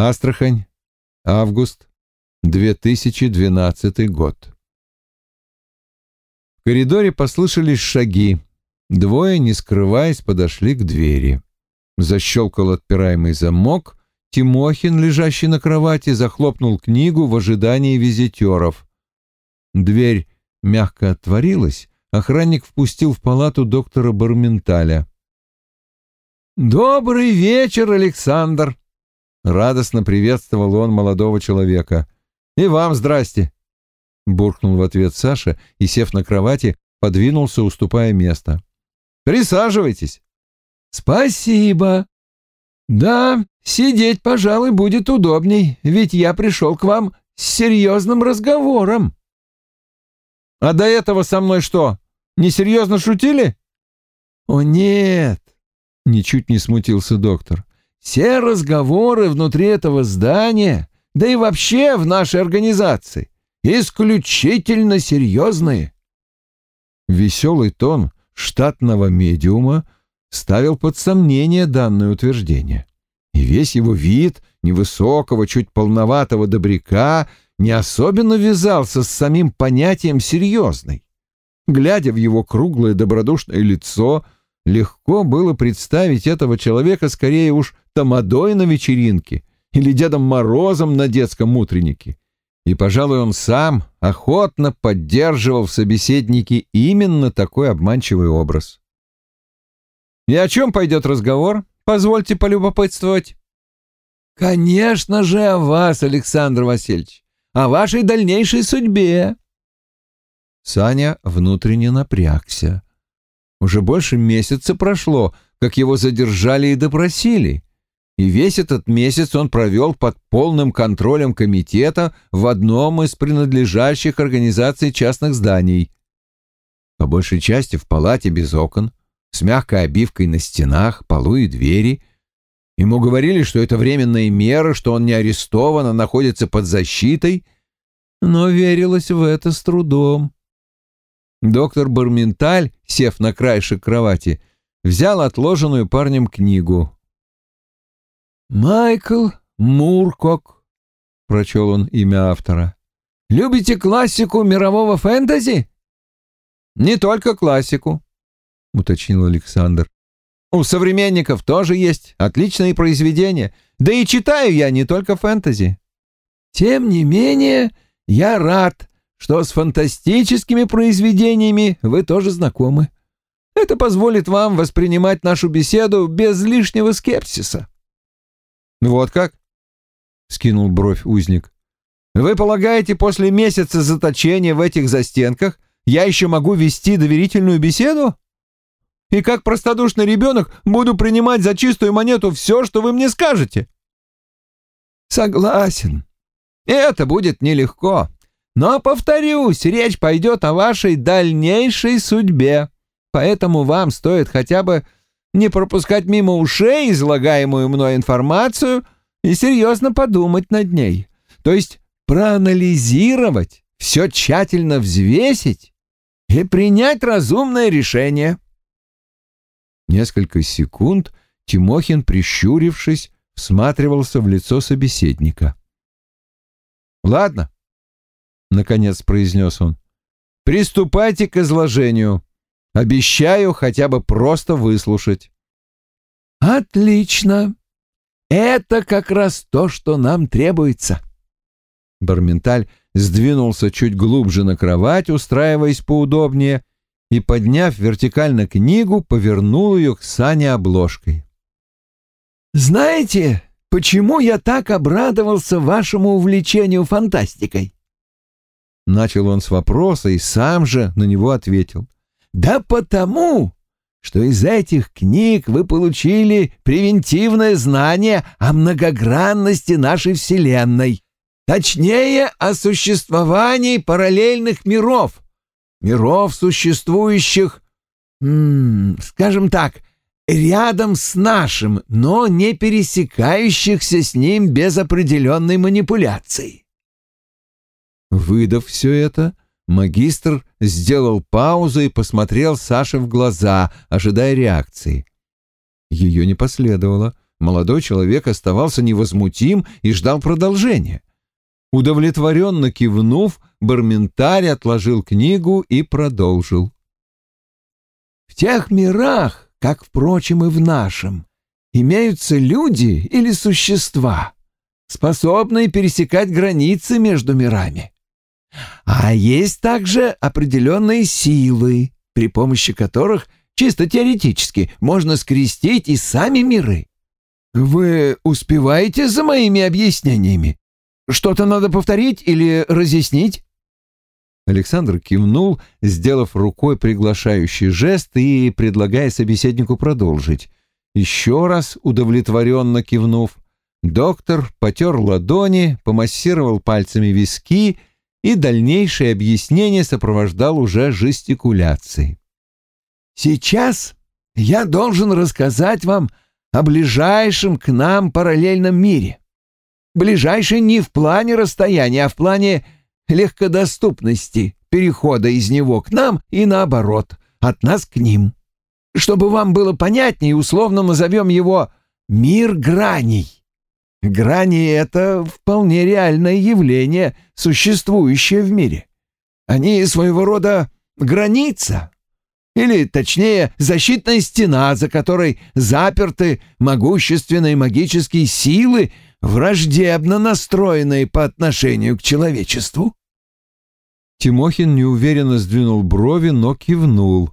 Астрахань, август, 2012 год. В коридоре послышались шаги. Двое, не скрываясь, подошли к двери. Защелкал отпираемый замок. Тимохин, лежащий на кровати, захлопнул книгу в ожидании визитеров. Дверь мягко отворилась, охранник впустил в палату доктора Барменталя. «Добрый вечер, Александр!» Радостно приветствовал он молодого человека. «И вам здрасте!» Буркнул в ответ Саша и, сев на кровати, подвинулся, уступая место. «Присаживайтесь!» «Спасибо!» «Да, сидеть, пожалуй, будет удобней, ведь я пришел к вам с серьезным разговором». А до этого со мной что, несерьезно шутили? О, нет, ничуть не смутился доктор. Все разговоры внутри этого здания, да и вообще в нашей организации, исключительно серьезные. Веселый тон штатного медиума ставил под сомнение данное утверждение. И весь его вид невысокого, чуть полноватого добряка не особенно вязался с самим понятием «серьезный». Глядя в его круглое добродушное лицо, легко было представить этого человека скорее уж тамадой на вечеринке или Дедом Морозом на детском утреннике. И, пожалуй, он сам охотно поддерживал в собеседнике именно такой обманчивый образ. «И о чем пойдет разговор? Позвольте полюбопытствовать». «Конечно же о вас, Александр Васильевич о вашей дальнейшей судьбе». Саня внутренне напрягся. Уже больше месяца прошло, как его задержали и допросили. И весь этот месяц он провел под полным контролем комитета в одном из принадлежащих организаций частных зданий. По большей части в палате без окон, с мягкой обивкой на стенах, полу и двери, Ему говорили, что это временная мера, что он не арестован, а находится под защитой, но верилось в это с трудом. Доктор Барменталь, сев на краешек кровати, взял отложенную парнем книгу. «Майкл Муркок», — прочел он имя автора. «Любите классику мирового фэнтези?» «Не только классику», — уточнил Александр. У современников тоже есть отличные произведения, да и читаю я не только фэнтези. Тем не менее, я рад, что с фантастическими произведениями вы тоже знакомы. Это позволит вам воспринимать нашу беседу без лишнего скепсиса. Вот как? скинул бровь узник. Вы полагаете, после месяца заточения в этих застенках я еще могу вести доверительную беседу? и как простодушный ребенок буду принимать за чистую монету все, что вы мне скажете. Согласен. Это будет нелегко. Но, повторюсь, речь пойдет о вашей дальнейшей судьбе. Поэтому вам стоит хотя бы не пропускать мимо ушей излагаемую мной информацию и серьезно подумать над ней. То есть проанализировать, все тщательно взвесить и принять разумное решение. Несколько секунд Тимохин, прищурившись, всматривался в лицо собеседника. «Ладно», — наконец произнес он, — «приступайте к изложению. Обещаю хотя бы просто выслушать». «Отлично. Это как раз то, что нам требуется». Барменталь сдвинулся чуть глубже на кровать, устраиваясь поудобнее, и, подняв вертикально книгу, повернул ее к Сане обложкой. «Знаете, почему я так обрадовался вашему увлечению фантастикой?» Начал он с вопроса и сам же на него ответил. «Да потому, что из этих книг вы получили превентивное знание о многогранности нашей Вселенной, точнее, о существовании параллельных миров» миров, существующих, скажем так, рядом с нашим, но не пересекающихся с ним без определенной манипуляции. Выдав все это, магистр сделал паузу и посмотрел Саше в глаза, ожидая реакции. Ее не последовало. молодой человек оставался невозмутим и ждал продолжения. Удовлетворенно кивнув, Барментарь отложил книгу и продолжил. «В тех мирах, как, впрочем, и в нашем, имеются люди или существа, способные пересекать границы между мирами. А есть также определенные силы, при помощи которых чисто теоретически можно скрестить и сами миры. Вы успеваете за моими объяснениями? Что-то надо повторить или разъяснить? Александр кивнул, сделав рукой приглашающий жест и предлагая собеседнику продолжить. Еще раз удовлетворенно кивнув, доктор потер ладони, помассировал пальцами виски и дальнейшее объяснение сопровождал уже жестикуляцией. «Сейчас я должен рассказать вам о ближайшем к нам параллельном мире. Ближайший не в плане расстояния, а в плане легкодоступности перехода из него к нам и наоборот, от нас к ним. Чтобы вам было понятнее, условно назовем его «мир граней». Грани — это вполне реальное явление, существующее в мире. Они своего рода граница, или, точнее, защитная стена, за которой заперты могущественные магические силы, враждебно настроенные по отношению к человечеству. Тимохин неуверенно сдвинул брови, но кивнул.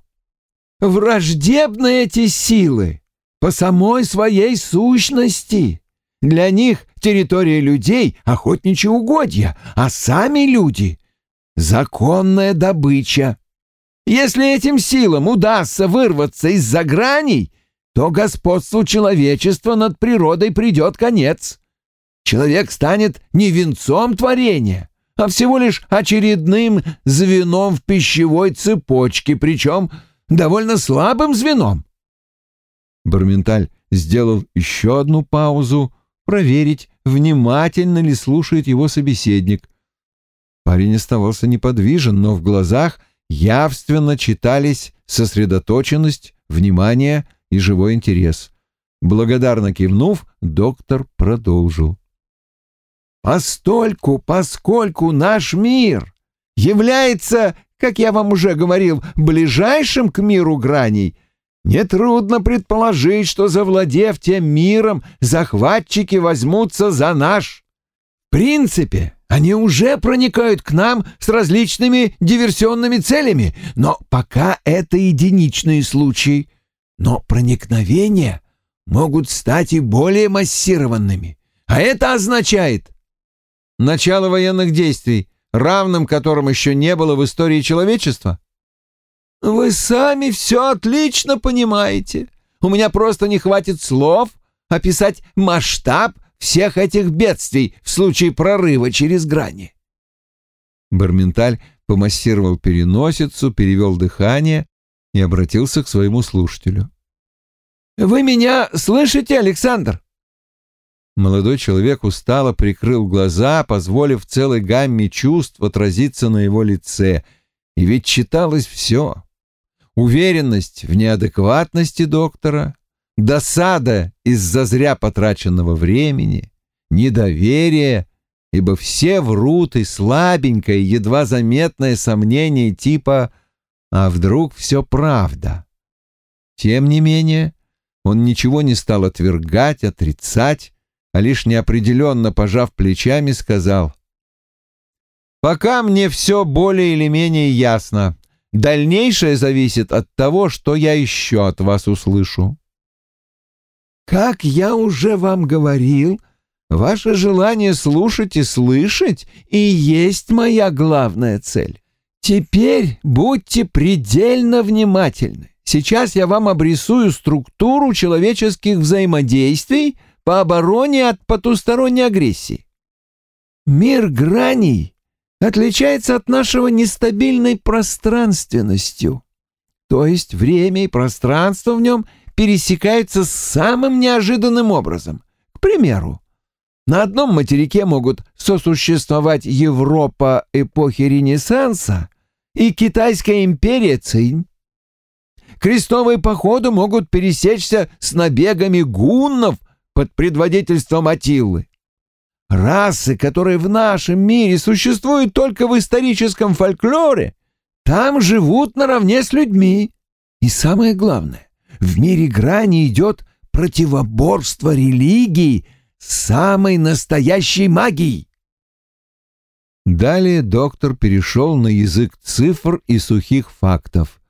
«Враждебны эти силы по самой своей сущности. Для них территория людей — охотничьи угодья, а сами люди — законная добыча. Если этим силам удастся вырваться из-за граней, то господству человечества над природой придет конец. Человек станет не венцом творения, а всего лишь очередным звеном в пищевой цепочке, причем довольно слабым звеном. Барменталь сделал еще одну паузу, проверить, внимательно ли слушает его собеседник. Парень оставался неподвижен, но в глазах явственно читались сосредоточенность, внимание и живой интерес. Благодарно кивнув, доктор продолжил. Постольку, поскольку наш мир является, как я вам уже говорил, ближайшим к миру граней, нетрудно предположить, что, завладев тем миром, захватчики возьмутся за наш. В принципе, они уже проникают к нам с различными диверсионными целями, но пока это единичные случаи. Но проникновения могут стать и более массированными. А это означает, Начало военных действий, равным которым еще не было в истории человечества? Вы сами все отлично понимаете. У меня просто не хватит слов описать масштаб всех этих бедствий в случае прорыва через грани. Барменталь помассировал переносицу, перевел дыхание и обратился к своему слушателю. «Вы меня слышите, Александр?» Молодой человек устало прикрыл глаза, позволив целой гамме чувств отразиться на его лице. И ведь читалось все. Уверенность в неадекватности доктора, досада из-за зря потраченного времени, недоверие, ибо все врут и слабенькое, едва заметное сомнение типа «а вдруг все правда?». Тем не менее, он ничего не стал отвергать, отрицать, а лишь неопределенно пожав плечами, сказал «Пока мне все более или менее ясно. Дальнейшее зависит от того, что я еще от вас услышу». «Как я уже вам говорил, ваше желание слушать и слышать и есть моя главная цель. Теперь будьте предельно внимательны. Сейчас я вам обрисую структуру человеческих взаимодействий, по обороне от потусторонней агрессии. Мир граней отличается от нашего нестабильной пространственностью, то есть время и пространство в нем пересекаются самым неожиданным образом. К примеру, на одном материке могут сосуществовать Европа эпохи Ренессанса и Китайская империя Цинь. Крестовые походы могут пересечься с набегами гуннов под предводительством Атиллы. Расы, которые в нашем мире существуют только в историческом фольклоре, там живут наравне с людьми. И самое главное, в мире грани идет противоборство религий с самой настоящей магией. Далее доктор перешел на язык цифр и сухих фактов.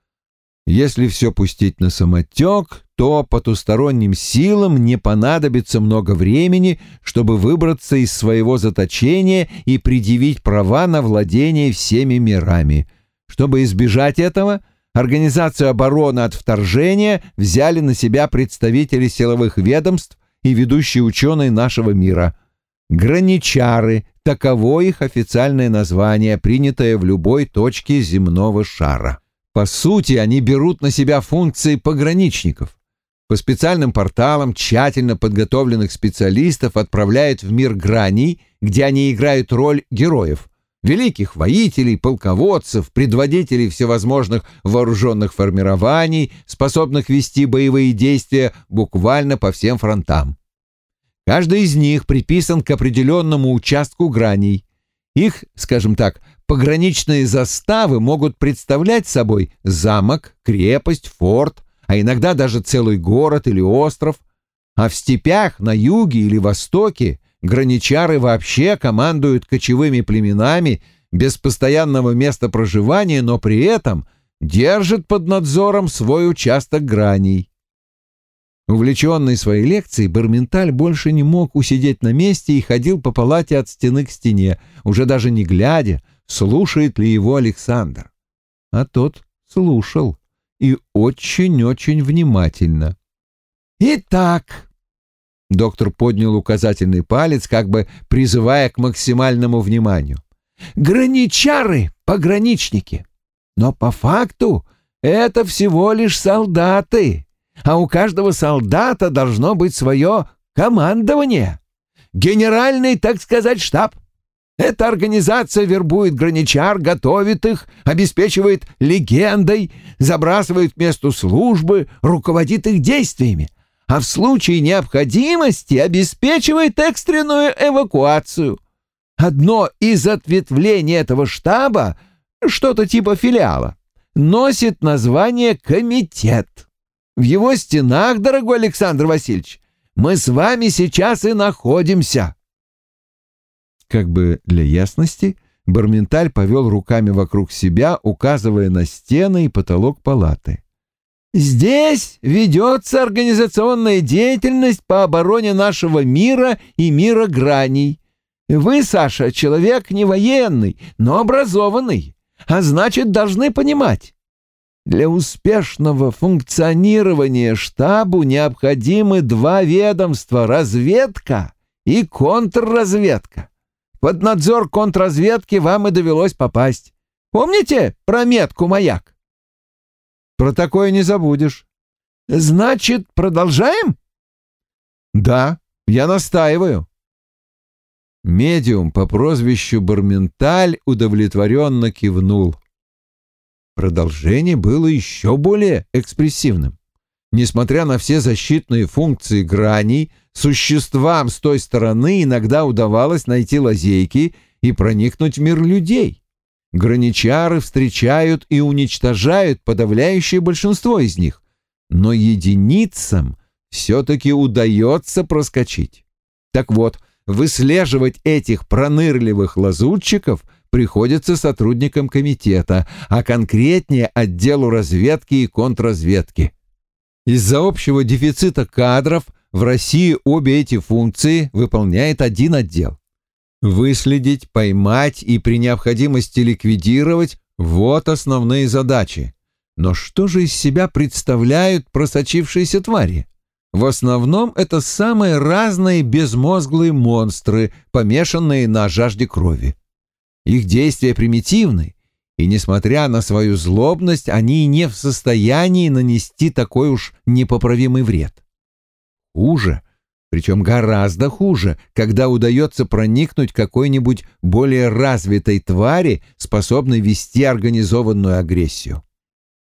Если все пустить на самотек, то потусторонним силам не понадобится много времени, чтобы выбраться из своего заточения и предъявить права на владение всеми мирами. Чтобы избежать этого, Организацию обороны от вторжения взяли на себя представители силовых ведомств и ведущие ученые нашего мира. Граничары – таково их официальное название, принятое в любой точке земного шара. По сути, они берут на себя функции пограничников. По специальным порталам тщательно подготовленных специалистов отправляют в мир граней, где они играют роль героев, великих воителей, полководцев, предводителей всевозможных вооруженных формирований, способных вести боевые действия буквально по всем фронтам. Каждый из них приписан к определенному участку граней. Их, скажем так, Пограничные заставы могут представлять собой замок, крепость, форт, а иногда даже целый город или остров. А в степях на юге или востоке граничары вообще командуют кочевыми племенами без постоянного места проживания, но при этом держат под надзором свой участок граней. Увлеченный своей лекцией, Барменталь больше не мог усидеть на месте и ходил по палате от стены к стене, уже даже не глядя, слушает ли его Александр. А тот слушал и очень-очень внимательно. «Итак», — доктор поднял указательный палец, как бы призывая к максимальному вниманию, «граничары — пограничники, но по факту это всего лишь солдаты, а у каждого солдата должно быть свое командование, генеральный, так сказать, штаб. Эта организация вербует граничар, готовит их, обеспечивает легендой, забрасывает месту службы, руководит их действиями, а в случае необходимости обеспечивает экстренную эвакуацию. Одно из ответвлений этого штаба, что-то типа филиала, носит название «комитет». В его стенах, дорогой Александр Васильевич, мы с вами сейчас и находимся. Как бы для ясности, Барменталь повел руками вокруг себя, указывая на стены и потолок палаты. «Здесь ведется организационная деятельность по обороне нашего мира и мира граней. Вы, Саша, человек не военный, но образованный, а значит, должны понимать. Для успешного функционирования штабу необходимы два ведомства — разведка и контрразведка. Под надзор контрразведки вам и довелось попасть. Помните про метку «Маяк»?» «Про такое не забудешь». «Значит, продолжаем?» «Да, я настаиваю». Медиум по прозвищу Барменталь удовлетворенно кивнул. Продолжение было еще более экспрессивным. Несмотря на все защитные функции граней, Существам с той стороны иногда удавалось найти лазейки и проникнуть в мир людей. Граничары встречают и уничтожают подавляющее большинство из них, но единицам все-таки удается проскочить. Так вот, выслеживать этих пронырливых лазутчиков приходится сотрудникам комитета, а конкретнее отделу разведки и контрразведки. Из-за общего дефицита кадров в России обе эти функции выполняет один отдел. Выследить, поймать и при необходимости ликвидировать – вот основные задачи. Но что же из себя представляют просочившиеся твари? В основном это самые разные безмозглые монстры, помешанные на жажде крови. Их действия примитивны, и, несмотря на свою злобность, они не в состоянии нанести такой уж непоправимый вред. Хуже, причем гораздо хуже, когда удается проникнуть какой-нибудь более развитой твари, способной вести организованную агрессию.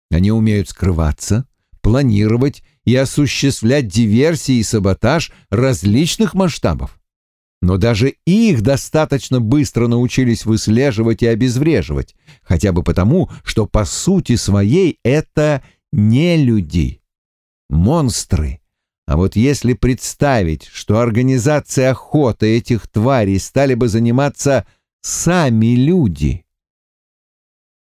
Они умеют скрываться, планировать и осуществлять диверсии и саботаж различных масштабов. Но даже их достаточно быстро научились выслеживать и обезвреживать, хотя бы потому, что по сути своей это не люди, монстры. А вот если представить, что организация охоты этих тварей стали бы заниматься сами люди.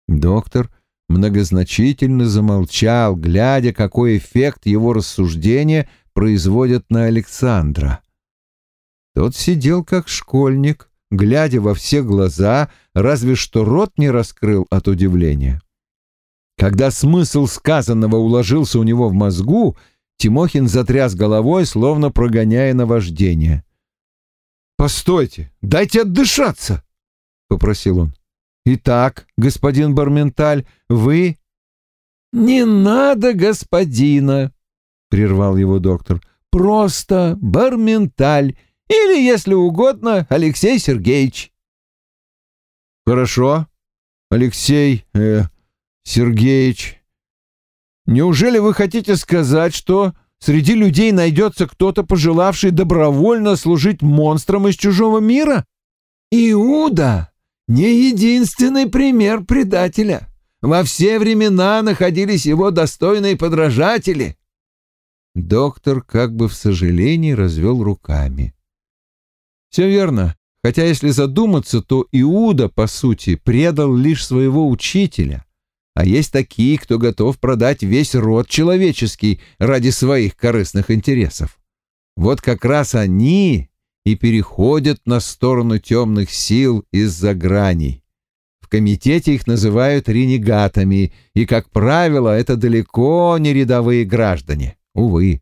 Доктор многозначительно замолчал, глядя, какой эффект его рассуждения производят на Александра. Тот сидел как школьник, глядя во все глаза, разве что рот не раскрыл от удивления. Когда смысл сказанного уложился у него в мозгу, Тимохин затряс головой, словно прогоняя наваждение. «Постойте, дайте отдышаться!» — попросил он. «Итак, господин Барменталь, вы...» «Не надо господина!» — прервал его доктор. «Просто Барменталь, или, если угодно, Алексей Сергеевич». «Хорошо, Алексей э, Сергеевич. Неужели вы хотите сказать, что среди людей найдется кто-то, пожелавший добровольно служить монстрам из чужого мира?» «Иуда!» не единственный пример предателя. Во все времена находились его достойные подражатели. Доктор как бы в сожалении развел руками. Все верно, хотя если задуматься, то Иуда, по сути, предал лишь своего учителя. А есть такие, кто готов продать весь род человеческий ради своих корыстных интересов. Вот как раз они и переходят на сторону темных сил из-за граней. В комитете их называют ренегатами, и, как правило, это далеко не рядовые граждане, увы.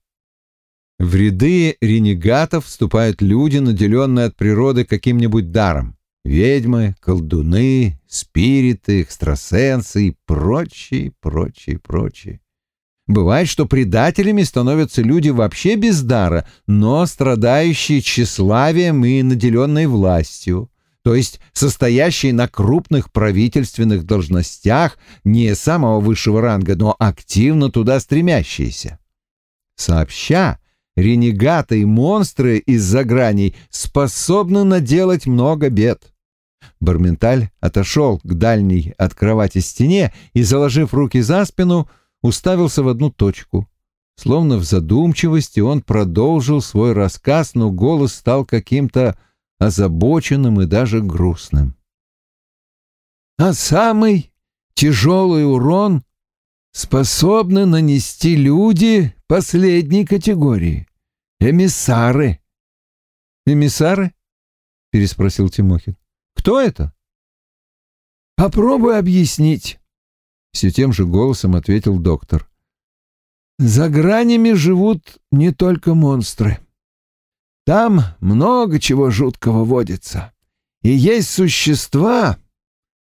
В ряды ренегатов вступают люди, наделенные от природы каким-нибудь даром. Ведьмы, колдуны, спириты, экстрасенсы и прочие, прочие, прочие. Бывает, что предателями становятся люди вообще без дара, но страдающие тщеславием и наделенной властью, то есть состоящие на крупных правительственных должностях не самого высшего ранга, но активно туда стремящиеся. Сообща, ренегаты и монстры из-за граней способны наделать много бед. Барменталь отошел к дальней от кровати стене и, заложив руки за спину, уставился в одну точку. Словно в задумчивости он продолжил свой рассказ, но голос стал каким-то озабоченным и даже грустным. «А самый тяжелый урон способны нанести люди последней категории — эмиссары». «Эмиссары?» — переспросил Тимохин. «Кто это?» «Попробуй объяснить». Все тем же голосом ответил доктор. За гранями живут не только монстры. Там много чего жуткого водится. И есть существа,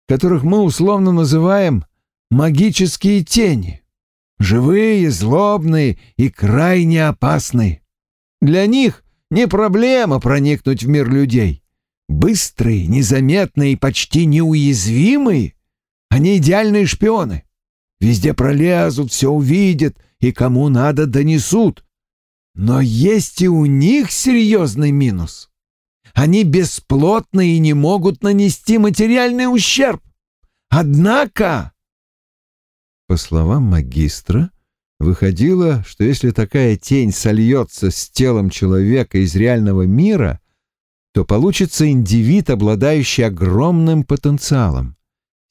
которых мы условно называем магические тени. Живые, злобные и крайне опасные. Для них не проблема проникнуть в мир людей. Быстрые, незаметные и почти неуязвимые они идеальные шпионы. Везде пролезут, все увидят и кому надо донесут. Но есть и у них серьезный минус. Они бесплотны и не могут нанести материальный ущерб. Однако... По словам магистра, выходило, что если такая тень сольется с телом человека из реального мира, то получится индивид, обладающий огромным потенциалом.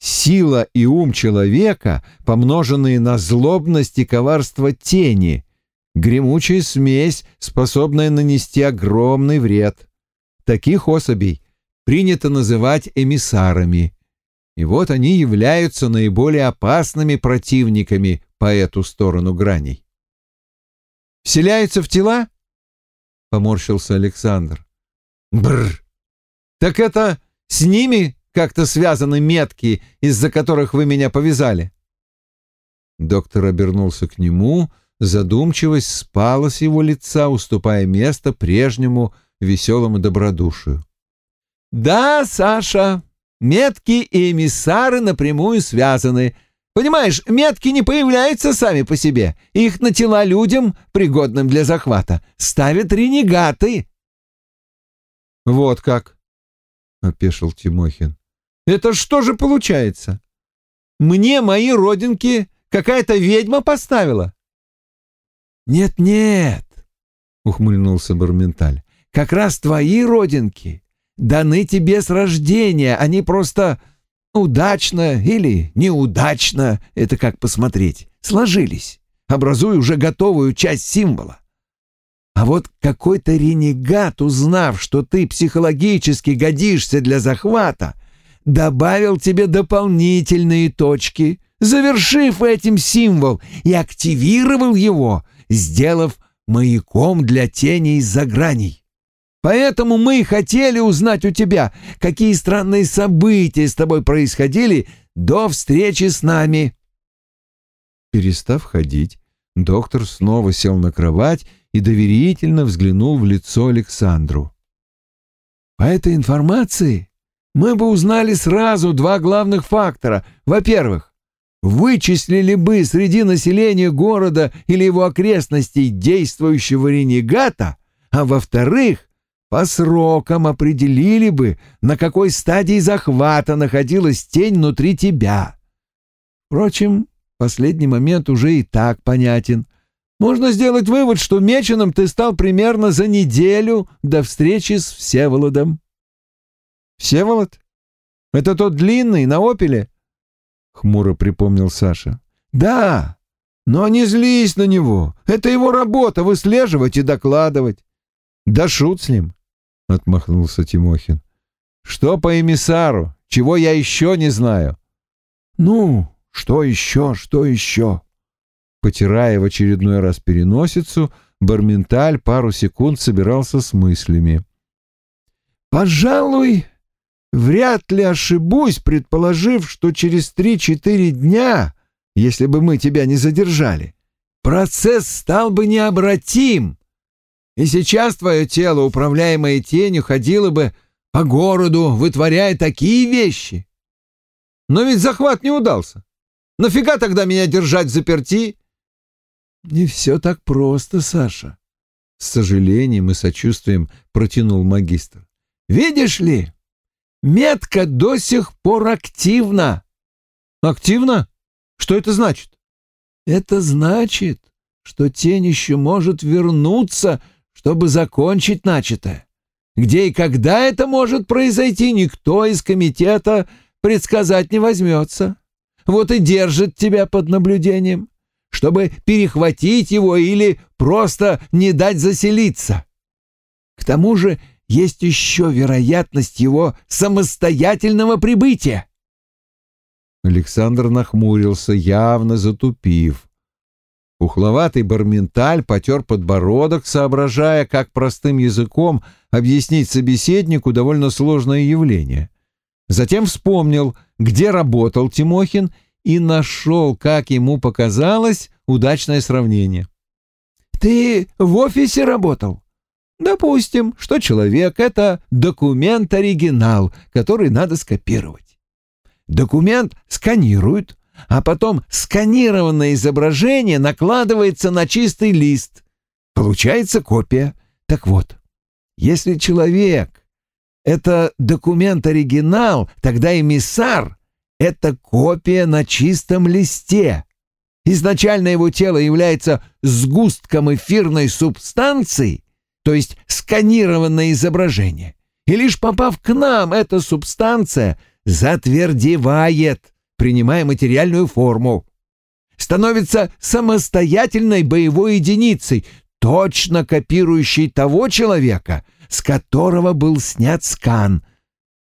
Сила и ум человека, помноженные на злобность и коварство тени, гремучая смесь, способная нанести огромный вред. Таких особей принято называть эмиссарами. И вот они являются наиболее опасными противниками по эту сторону граней. «Вселяются в тела?» — поморщился Александр. «Бррр! Так это с ними как-то связаны метки, из-за которых вы меня повязали?» Доктор обернулся к нему, задумчивость спала с его лица, уступая место прежнему веселому добродушию. «Да, Саша, метки и эмиссары напрямую связаны. Понимаешь, метки не появляются сами по себе. Их на тела людям, пригодным для захвата, ставят ренегаты. Вот как, — опешил Тимохин. Это что же получается? Мне мои родинки какая-то ведьма поставила? Нет-нет, — ухмыльнулся Барменталь. Как раз твои родинки даны тебе с рождения, они просто удачно или неудачно, это как посмотреть, сложились, образуя уже готовую часть символа. А вот какой-то ренегат, узнав, что ты психологически годишься для захвата, добавил тебе дополнительные точки, завершив этим символ и активировал его, сделав маяком для теней за граней. Поэтому мы хотели узнать у тебя, какие странные события с тобой происходили до встречи с нами». Перестав ходить, доктор снова сел на кровать и доверительно взглянул в лицо Александру. «По этой информации мы бы узнали сразу два главных фактора. Во-первых, вычислили бы среди населения города или его окрестностей действующего ренегата, а во-вторых, по срокам определили бы, на какой стадии захвата находилась тень внутри тебя. Впрочем, последний момент уже и так понятен. Можно сделать вывод, что меченым ты стал примерно за неделю до встречи с Всеволодом. «Всеволод? Это тот длинный на опеле?» — хмуро припомнил Саша. «Да, но не злись на него. Это его работа — выслеживать и докладывать. Да шут с ним. — отмахнулся Тимохин. «Что по эмиссару? Чего я еще не знаю?» «Ну, что еще, что еще?» Потирая в очередной раз переносицу, Барменталь пару секунд собирался с мыслями. «Пожалуй, вряд ли ошибусь, предположив, что через три-четыре дня, если бы мы тебя не задержали, процесс стал бы необратим, и сейчас твое тело, управляемое тенью, ходило бы по городу, вытворяя такие вещи. Но ведь захват не удался. Нафига тогда меня держать в заперти? Не все так просто, Саша. С сожалением и сочувствием протянул магистр. Видишь ли, метка до сих пор активна. Активна? Что это значит? Это значит, что тень еще может вернуться, чтобы закончить начатое. Где и когда это может произойти, никто из комитета предсказать не возьмется. Вот и держит тебя под наблюдением, чтобы перехватить его или просто не дать заселиться. К тому же есть еще вероятность его самостоятельного прибытия. Александр нахмурился, явно затупив. Пухловатый барменталь потер подбородок, соображая, как простым языком объяснить собеседнику довольно сложное явление. Затем вспомнил, где работал Тимохин, и нашел, как ему показалось, удачное сравнение. «Ты в офисе работал?» «Допустим, что человек — это документ-оригинал, который надо скопировать. Документ сканируют, а потом сканированное изображение накладывается на чистый лист. Получается копия. Так вот, если человек — это документ-оригинал, тогда эмиссар — это копия на чистом листе. Изначально его тело является сгустком эфирной субстанции, то есть сканированное изображение. И лишь попав к нам, эта субстанция затвердевает, принимая материальную форму. Становится самостоятельной боевой единицей, точно копирующей того человека, с которого был снят скан.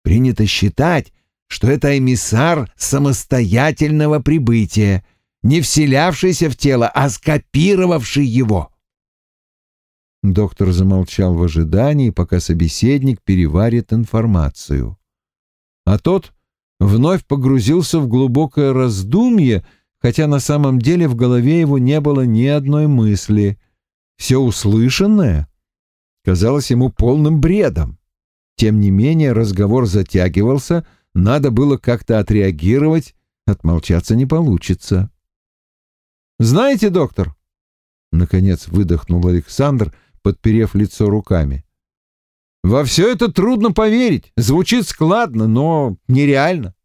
Принято считать, что это эмиссар самостоятельного прибытия, не вселявшийся в тело, а скопировавший его. Доктор замолчал в ожидании, пока собеседник переварит информацию. А тот вновь погрузился в глубокое раздумье, хотя на самом деле в голове его не было ни одной мысли. Все услышанное казалось ему полным бредом. Тем не менее разговор затягивался, надо было как-то отреагировать, отмолчаться не получится. «Знаете, доктор», — наконец выдохнул Александр, подперев лицо руками, «во все это трудно поверить. Звучит складно, но нереально».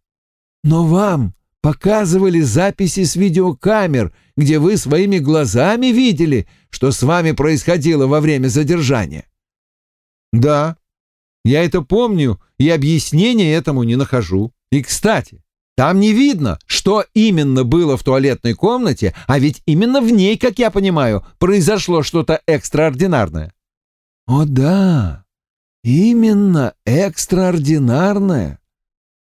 «Но вам показывали записи с видеокамер, где вы своими глазами видели, что с вами происходило во время задержания». «Да, я это помню и объяснения этому не нахожу. И, кстати, там не видно, что именно было в туалетной комнате, а ведь именно в ней, как я понимаю, произошло что-то экстраординарное». «О да, именно экстраординарное».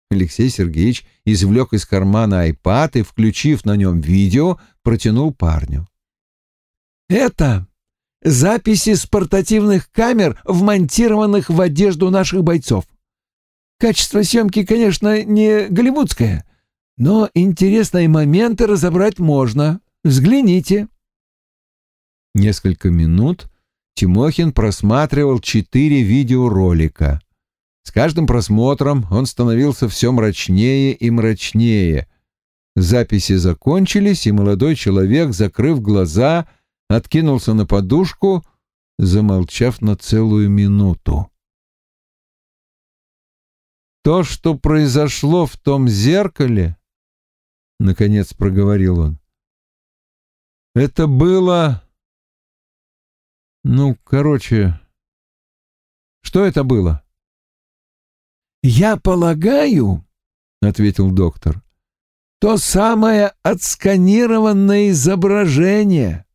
Алексей Сергеевич извлек из кармана айпад и, включив на нем видео, протянул парню. «Это записи с портативных камер, вмонтированных в одежду наших бойцов. Качество съемки, конечно, не голливудское, но интересные моменты разобрать можно. Взгляните». Несколько минут Тимохин просматривал четыре видеоролика. С каждым просмотром он становился все мрачнее и мрачнее. Записи закончились, и молодой человек, закрыв глаза, откинулся на подушку, замолчав на целую минуту. «То, что произошло в том зеркале, — наконец проговорил он, — это было... Ну, короче, что это было?» «Я полагаю, — ответил доктор, — то самое отсканированное изображение.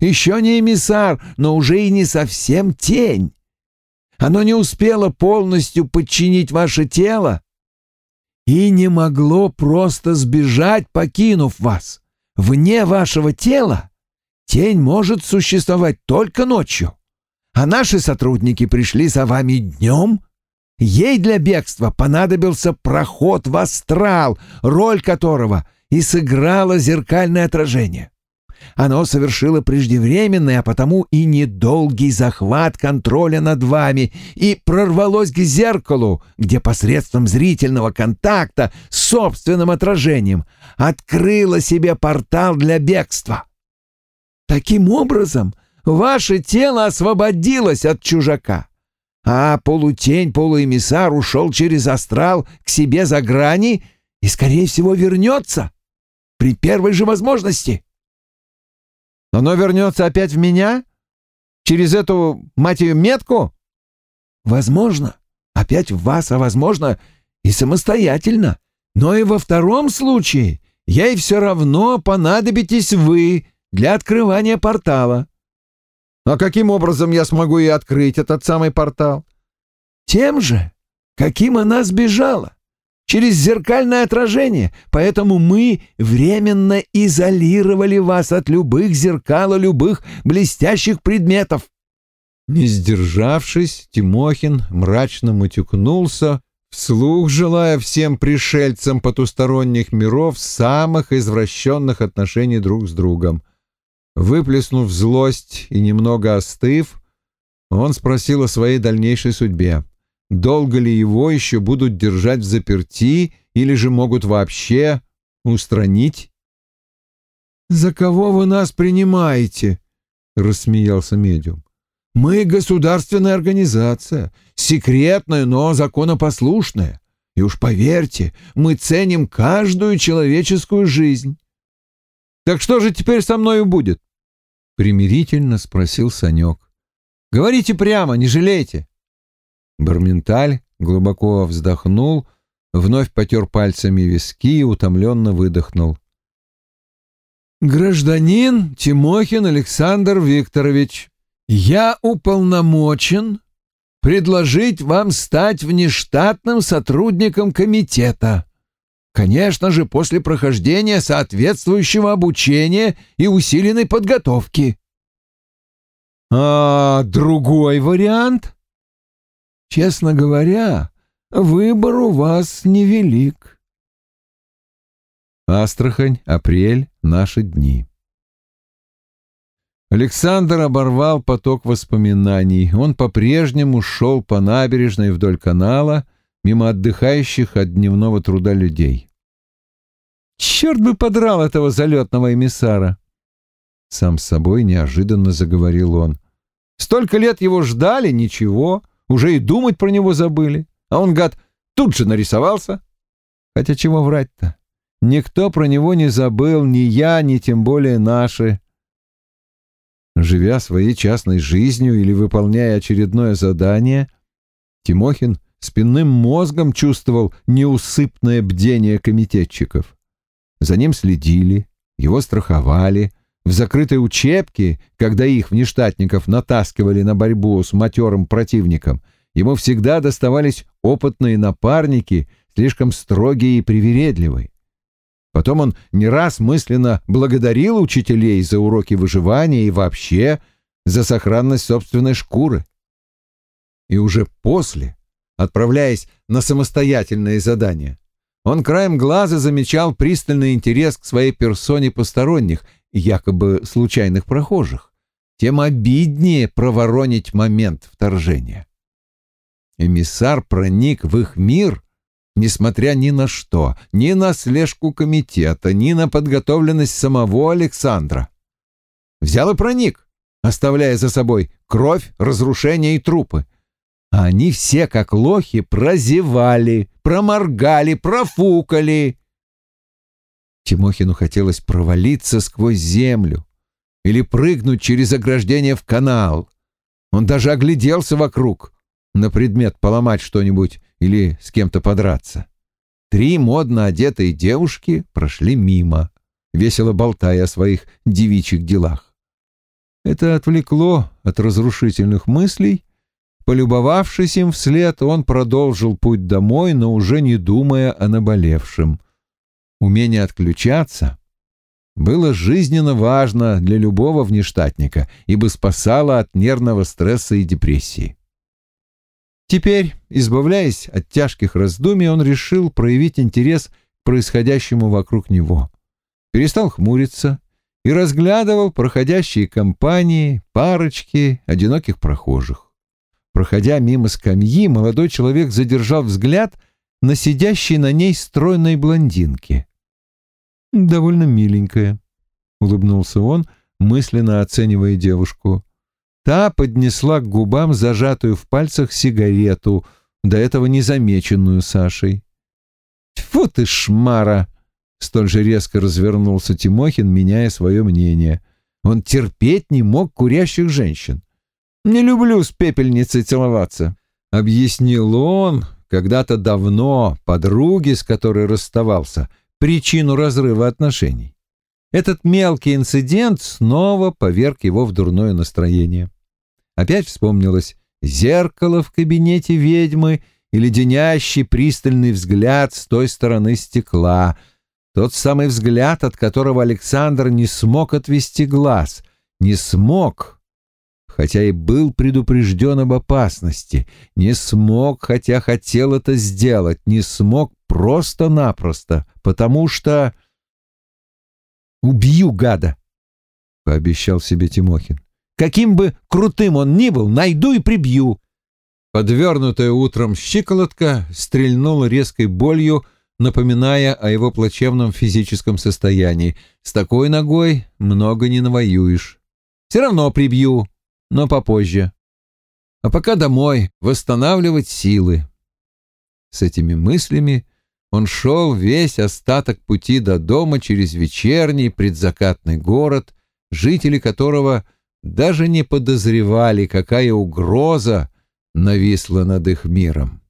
Еще не эмиссар, но уже и не совсем тень. Оно не успело полностью подчинить ваше тело и не могло просто сбежать, покинув вас. Вне вашего тела тень может существовать только ночью, а наши сотрудники пришли за вами днем — Ей для бегства понадобился проход в астрал, роль которого и сыграло зеркальное отражение. Оно совершило преждевременный, а потому и недолгий захват контроля над вами и прорвалось к зеркалу, где посредством зрительного контакта с собственным отражением открыло себе портал для бегства. Таким образом, ваше тело освободилось от чужака а полутень-полуэмиссар ушел через астрал к себе за грани и, скорее всего, вернется при первой же возможности. Оно вернется опять в меня? Через эту, мать ее, метку? Возможно, опять в вас, а возможно и самостоятельно. Но и во втором случае ей все равно понадобитесь вы для открывания портала. А каким образом я смогу и открыть этот самый портал? Тем же, каким она сбежала. Через зеркальное отражение. Поэтому мы временно изолировали вас от любых зеркал и любых блестящих предметов. Не сдержавшись, Тимохин мрачно матюкнулся, вслух желая всем пришельцам потусторонних миров самых извращенных отношений друг с другом. Выплеснув злость и немного остыв, он спросил о своей дальнейшей судьбе. Долго ли его еще будут держать в заперти или же могут вообще устранить? «За кого вы нас принимаете?» — рассмеялся медиум. «Мы государственная организация, секретная, но законопослушная. И уж поверьте, мы ценим каждую человеческую жизнь. Так что же теперь со мною будет? Примирительно спросил Санек. Говорите прямо, не жалейте. Барменталь глубоко вздохнул, вновь потер пальцами виски и утомленно выдохнул. «Гражданин Тимохин Александр Викторович, я уполномочен предложить вам стать внештатным сотрудником комитета. Конечно же, после прохождения соответствующего обучения и усиленной подготовки. А другой вариант? Честно говоря, выбор у вас невелик. Астрахань, апрель, наши дни. Александр оборвал поток воспоминаний. Он по-прежнему шел по набережной вдоль канала, мимо отдыхающих от дневного труда людей. Черт бы подрал этого залетного эмиссара! Сам с собой неожиданно заговорил он. Столько лет его ждали, ничего, уже и думать про него забыли. А он, гад, тут же нарисовался. Хотя чего врать-то? Никто про него не забыл, ни я, ни тем более наши. Живя своей частной жизнью или выполняя очередное задание, Тимохин спинным мозгом чувствовал неусыпное бдение комитетчиков. За ним следили, его страховали. В закрытой учебке, когда их, внештатников, натаскивали на борьбу с матерым противником, ему всегда доставались опытные напарники, слишком строгие и привередливые. Потом он не раз мысленно благодарил учителей за уроки выживания и вообще за сохранность собственной шкуры. И уже после, отправляясь на самостоятельные задания, он краем глаза замечал пристальный интерес к своей персоне посторонних, якобы случайных прохожих. Тем обиднее проворонить момент вторжения. Эмиссар проник в их мир несмотря ни на что, ни на слежку комитета, ни на подготовленность самого Александра. Взял и проник, оставляя за собой кровь, разрушение и трупы. Они все, как лохи, прозевали, проморгали, профукали. Тимохину хотелось провалиться сквозь землю или прыгнуть через ограждение в канал. Он даже огляделся вокруг на предмет поломать что-нибудь или с кем-то подраться. Три модно одетые девушки прошли мимо, весело болтая о своих девичьих делах. Это отвлекло от разрушительных мыслей. Полюбовавшись им вслед, он продолжил путь домой, но уже не думая о наболевшем. Умение отключаться было жизненно важно для любого внештатника, ибо спасало от нервного стресса и депрессии. Теперь, избавляясь от тяжких раздумий, он решил проявить интерес к происходящему вокруг него. Перестал хмуриться и разглядывал проходящие компании, парочки, одиноких прохожих. Проходя мимо скамьи, молодой человек задержал взгляд на сидящей на ней стройной блондинке. «Довольно миленькая», — улыбнулся он, мысленно оценивая девушку. Та поднесла к губам зажатую в пальцах сигарету, до этого незамеченную Сашей. «Тьфу ты, шмара!» — столь же резко развернулся Тимохин, меняя свое мнение. Он терпеть не мог курящих женщин. «Не люблю с пепельницей целоваться», — объяснил он когда-то давно подруге, с которой расставался, причину разрыва отношений. Этот мелкий инцидент снова поверг его в дурное настроение. Опять вспомнилось зеркало в кабинете ведьмы и леденящий пристальный взгляд с той стороны стекла. Тот самый взгляд, от которого Александр не смог отвести глаз. Не смог, хотя и был предупрежден об опасности. Не смог, хотя хотел это сделать. Не смог просто-напросто, потому что... «Убью гада!» — пообещал себе Тимохин. Каким бы крутым он ни был, найду и прибью. Подвернутая утром щиколотка стрельнула резкой болью, напоминая о его плачевном физическом состоянии. С такой ногой много не навоюешь. Все равно прибью, но попозже. А пока домой, восстанавливать силы. С этими мыслями он шел весь остаток пути до дома через вечерний предзакатный город, жители которого — даже не подозревали, какая угроза нависла над их миром.